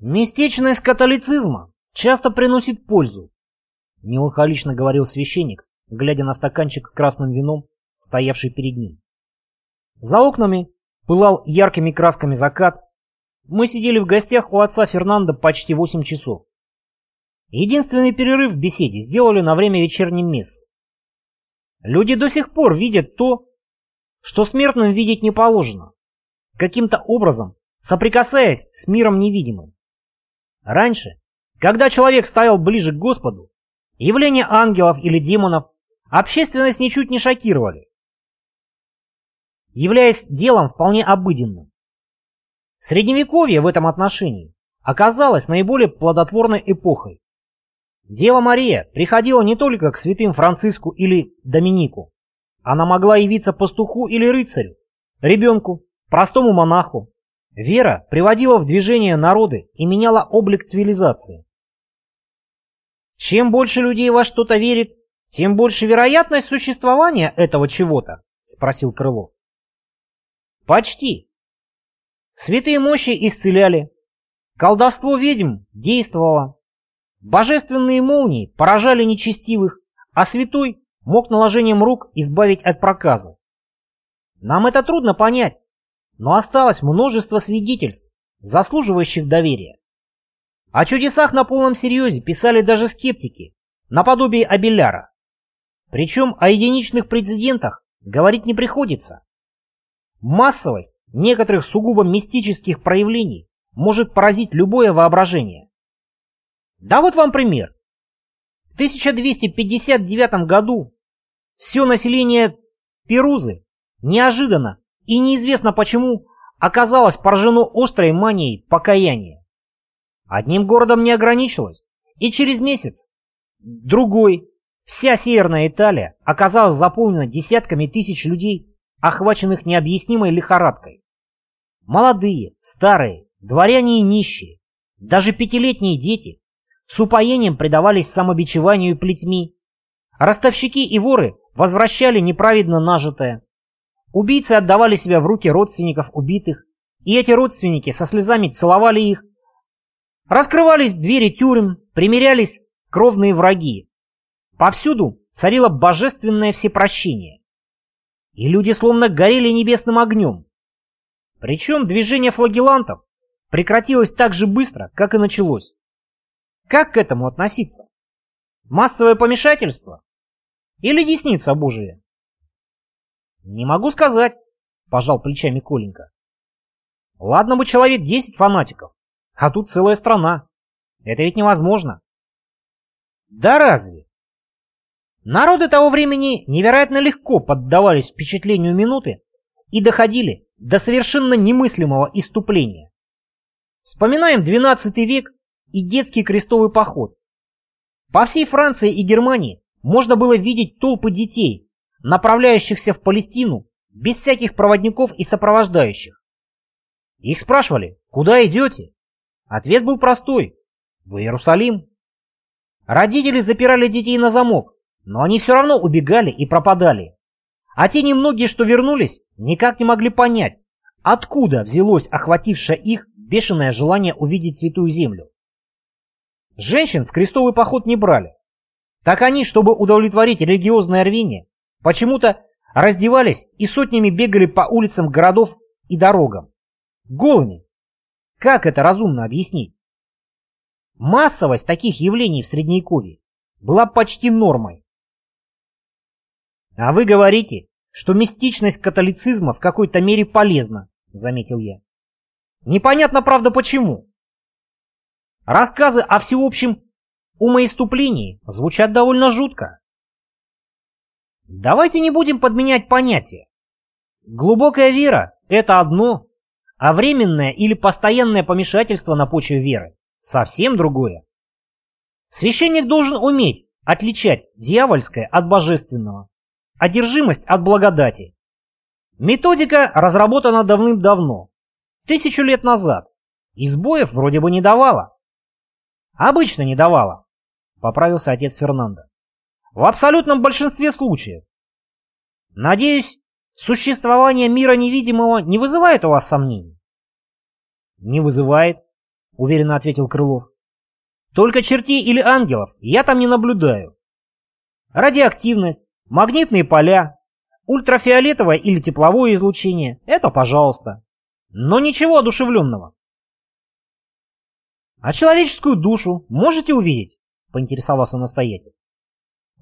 Местечность католицизма часто приносит пользу, меланхолично говорил священник, глядя на стаканчик с красным вином, стоявший перед ним. За окнами пылал яркими красками закат. Мы сидели в гостях у отца Фернандо почти восемь часов. Единственный перерыв в беседе сделали на время вечерней мессы. Люди до сих пор видят то, что смертным видеть не положено, каким-то образом соприкасаясь с миром невидимым. Раньше, когда человек стоял ближе к Господу, явления ангелов или демонов общественность ничуть не шокировали, являясь делом вполне обыденным. Средневековье в этом отношении оказалось наиболее плодотворной эпохой. Дева Мария приходила не только к святым Франциску или Доминику. Она могла явиться пастуху или рыцарю, ребенку, простому монаху. Вера приводила в движение народы и меняла облик цивилизации. Чем больше людей во что-то верит, тем больше вероятность существования этого чего-то, спросил Крылов. Почти. Святые мощи исцеляли. Колдовство ведьм действовало. Божественные молнии поражали нечестивых, а святой мог наложением рук избавить от проказа. Нам это трудно понять, но осталось множество свидетельств, заслуживающих доверия. О чудесах на полном серьезе писали даже скептики, наподобие Абеляра. Причем о единичных прецедентах говорить не приходится. Массовость некоторых сугубо мистических проявлений может поразить любое воображение. Да вот вам пример. В 1259 году все население Перузы неожиданно и неизвестно почему оказалось поражено острой манией покаяния. Одним городом не ограничилось, и через месяц другой, вся Северная Италия оказалась заполнена десятками тысяч людей, охваченных необъяснимой лихорадкой. Молодые, старые, дворяне и нищие, даже пятилетние дети с упоением предавались самобичеванию плетьми. Ростовщики и воры возвращали неправедно нажитое. Убийцы отдавали себя в руки родственников убитых, и эти родственники со слезами целовали их. Раскрывались двери тюрем, примирялись кровные враги. Повсюду царило божественное всепрощение. И люди словно горели небесным огнем. Причем движение флагелантов прекратилось так же быстро, как и началось. Как к этому относиться? Массовое помешательство? Или десница Божия? Не могу сказать, пожал плечами Коленька. Ладно бы человек десять фанатиков, а тут целая страна. Это ведь невозможно. Да разве? Народы того времени невероятно легко поддавались впечатлению минуты и доходили до совершенно немыслимого иступления. Вспоминаем XII век и детский крестовый поход. По всей Франции и Германии можно было видеть толпы детей, направляющихся в Палестину без всяких проводников и сопровождающих. Их спрашивали, куда идете? Ответ был простой – в Иерусалим. Родители запирали детей на замок, но они все равно убегали и пропадали. А те немногие, что вернулись, никак не могли понять, откуда взялось охватившее их бешеное желание увидеть Святую Землю. Женщин в крестовый поход не брали. Так они, чтобы удовлетворить религиозное рвение, почему-то раздевались и сотнями бегали по улицам городов и дорогам. Голыми. Как это разумно объяснить? Массовость таких явлений в Средневековье была почти нормой. А вы говорите, что мистичность католицизма в какой-то мере полезна, заметил я. Непонятно, правда, почему. Рассказы о всеобщем умоиступлении звучат довольно жутко. Давайте не будем подменять понятия. Глубокая вера – это одно, а временное или постоянное помешательство на почве веры – совсем другое. Священник должен уметь отличать дьявольское от божественного, одержимость от благодати. Методика разработана давным-давно, тысячу лет назад, и сбоев вроде бы не давала. Обычно не давала, поправился отец Фернандо. В абсолютном большинстве случаев. Надеюсь, существование мира невидимого не вызывает у вас сомнений? Не вызывает. уверенно ответил Крылов. Только чертей или ангелов я там не наблюдаю. Радиоактивность, магнитные поля, ультрафиолетовое или тепловое излучение — это пожалуйста. Но ничего одушевленного. А человеческую душу можете увидеть? Поинтересовался настоятель.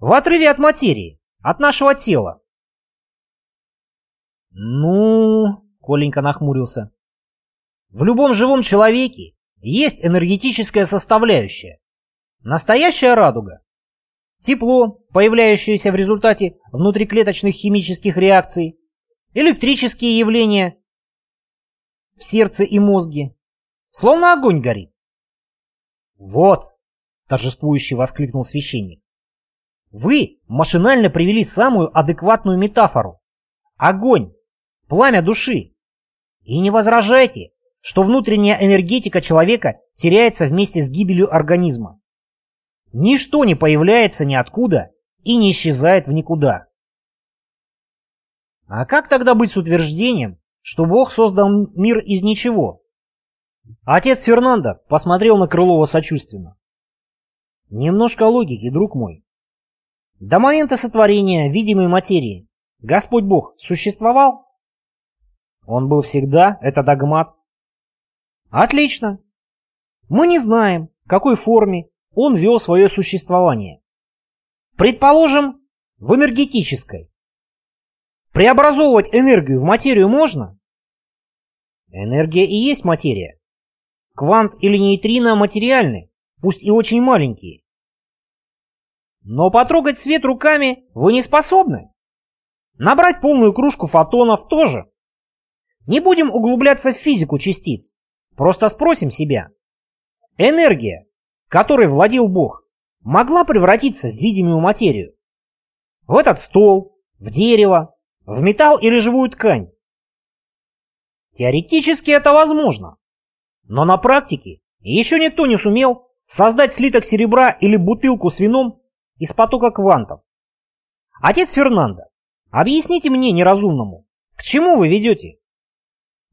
В отрыве от материи, от нашего тела. Ну, Коленька нахмурился. В любом живом человеке есть энергетическая составляющая. Настоящая радуга. Тепло, появляющееся в результате внутриклеточных химических реакций, электрические явления в сердце и мозге. Словно огонь горит. «Вот!» — торжествующе воскликнул священник. «Вы машинально привели самую адекватную метафору. Огонь, пламя души. И не возражайте, что внутренняя энергетика человека теряется вместе с гибелью организма. Ничто не появляется ниоткуда и не исчезает в никуда. А как тогда быть с утверждением, что Бог создал мир из ничего? Отец Фернандо посмотрел на Крылова сочувственно. Немножко логики, друг мой. До момента сотворения видимой материи Господь Бог существовал? Он был всегда, это догмат. Отлично. Мы не знаем, в какой форме он вел свое существование. Предположим, в энергетической. Преобразовывать энергию в материю можно? Энергия и есть материя. Квант или нейтрино материальны, пусть и очень маленькие. Но потрогать свет руками вы не способны. Набрать полную кружку фотонов тоже. Не будем углубляться в физику частиц. Просто спросим себя. Энергия, которой владел Бог, могла превратиться в видимую материю? В этот стол, в дерево, в металл или живую ткань? Теоретически это возможно. Но на практике еще никто не сумел создать слиток серебра или бутылку с вином из потока квантов. Отец Фернандо, объясните мне неразумному, к чему вы ведете?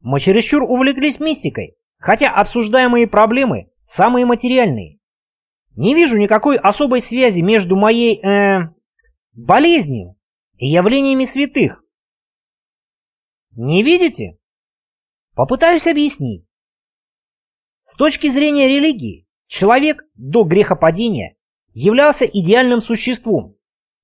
Мы чересчур увлеклись мистикой Хотя обсуждаемые проблемы самые материальные. Не вижу никакой особой связи между моей, э, болезнью и явлениями святых. Не видите? Попытаюсь объяснить. С точки зрения религии, человек до грехопадения являлся идеальным существом,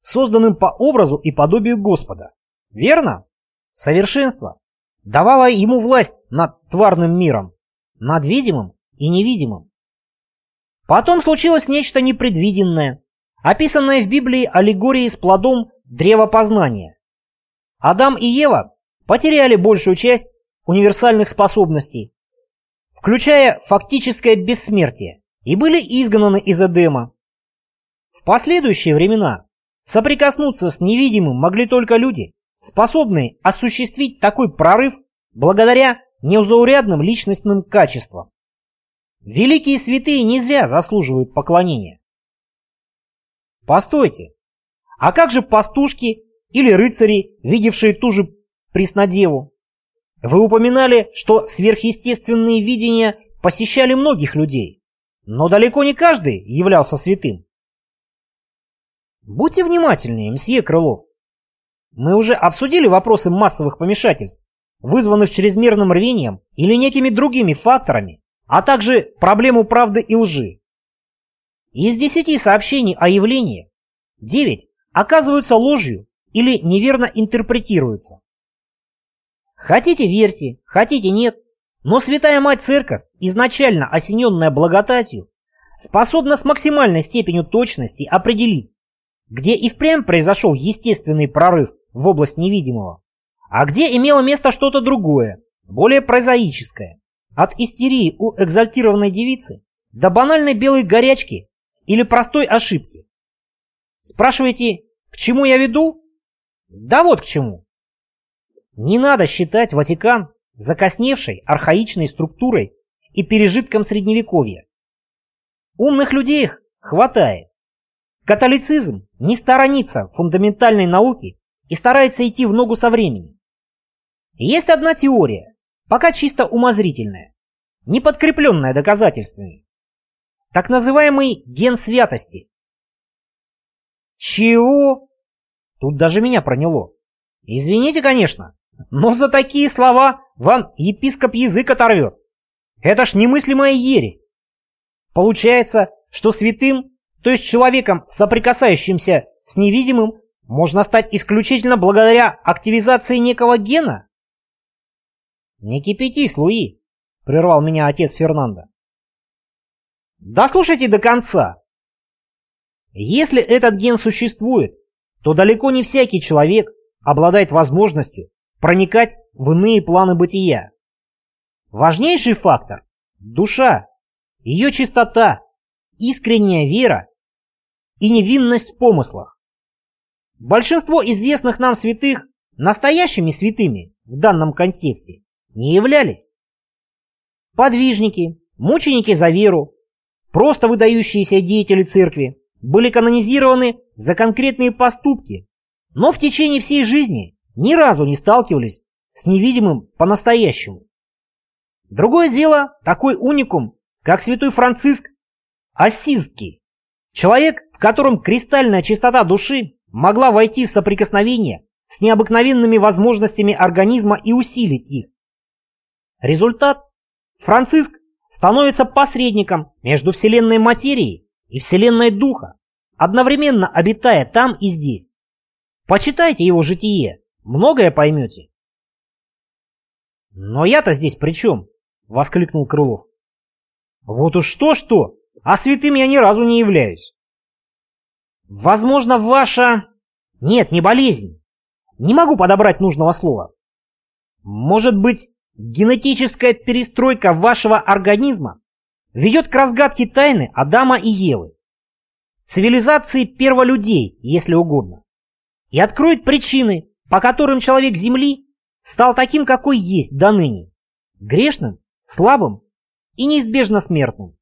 созданным по образу и подобию Господа. Верно? Совершенство давало ему власть над тварным миром над видимым и невидимым. Потом случилось нечто непредвиденное, описанное в Библии аллегорией с плодом древа познания. Адам и Ева потеряли большую часть универсальных способностей, включая фактическое бессмертие, и были изгнаны из Эдема. В последующие времена соприкоснуться с невидимым могли только люди, способные осуществить такой прорыв благодаря неузаурядным личностным качеством. Великие святые не зря заслуживают поклонения. Постойте, а как же пастушки или рыцари, видевшие ту же Преснодеву? Вы упоминали, что сверхъестественные видения посещали многих людей, но далеко не каждый являлся святым. Будьте внимательнее, мсье Крылов. Мы уже обсудили вопросы массовых помешательств вызванных чрезмерным рвением или некими другими факторами, а также проблему правды и лжи. Из десяти сообщений о явлении девять оказываются ложью или неверно интерпретируются. Хотите верьте, хотите нет, но Святая Мать Церковь, изначально осененная благодатью, способна с максимальной степенью точности определить, где и впрямь произошел естественный прорыв в область невидимого, а где имело место что-то другое, более прозаическое, от истерии у экзальтированной девицы до банальной белой горячки или простой ошибки. Спрашиваете, к чему я веду? Да вот к чему. Не надо считать Ватикан закосневшей архаичной структурой и пережитком средневековья. Умных людей хватает. Католицизм не сторонится фундаментальной науки и старается идти в ногу со временем. Есть одна теория, пока чисто умозрительная. не подкрепленное доказательствами. Так называемый ген святости. Чего? Тут даже меня проняло. Извините, конечно, но за такие слова вам епископ язык оторвет. Это ж немыслимая ересь. Получается, что святым, то есть человеком, соприкасающимся с невидимым, можно стать исключительно благодаря активизации некого гена? Не кипятись, Луи, прервал меня отец Фернандо. Дослушайте до конца. Если этот ген существует, то далеко не всякий человек обладает возможностью проникать в иные планы бытия. Важнейший фактор – душа, ее чистота, искренняя вера и невинность в помыслах. Большинство известных нам святых настоящими святыми в данном контексте не являлись. Подвижники, мученики за веру, просто выдающиеся деятели церкви были канонизированы за конкретные поступки, но в течение всей жизни ни разу не сталкивались с невидимым по-настоящему. Другое дело такой уникум, как святой Франциск Ассизский, человек, котором кристальная чистота души могла войти в соприкосновение с необыкновенными возможностями организма и усилить их. Результат – Франциск становится посредником между вселенной материи и вселенной духа, одновременно обитая там и здесь. Почитайте его житие, многое поймете. «Но я-то здесь при чем?» — воскликнул Крылов. «Вот уж что-что, а святым я ни разу не являюсь». «Возможно, ваша...» «Нет, не болезнь. Не могу подобрать нужного слова. Может быть, генетическая перестройка вашего организма ведет к разгадке тайны Адама и Евы, цивилизации перволюдей, если угодно, и откроет причины, по которым человек Земли стал таким, какой есть до ныне, грешным, слабым и неизбежно смертным.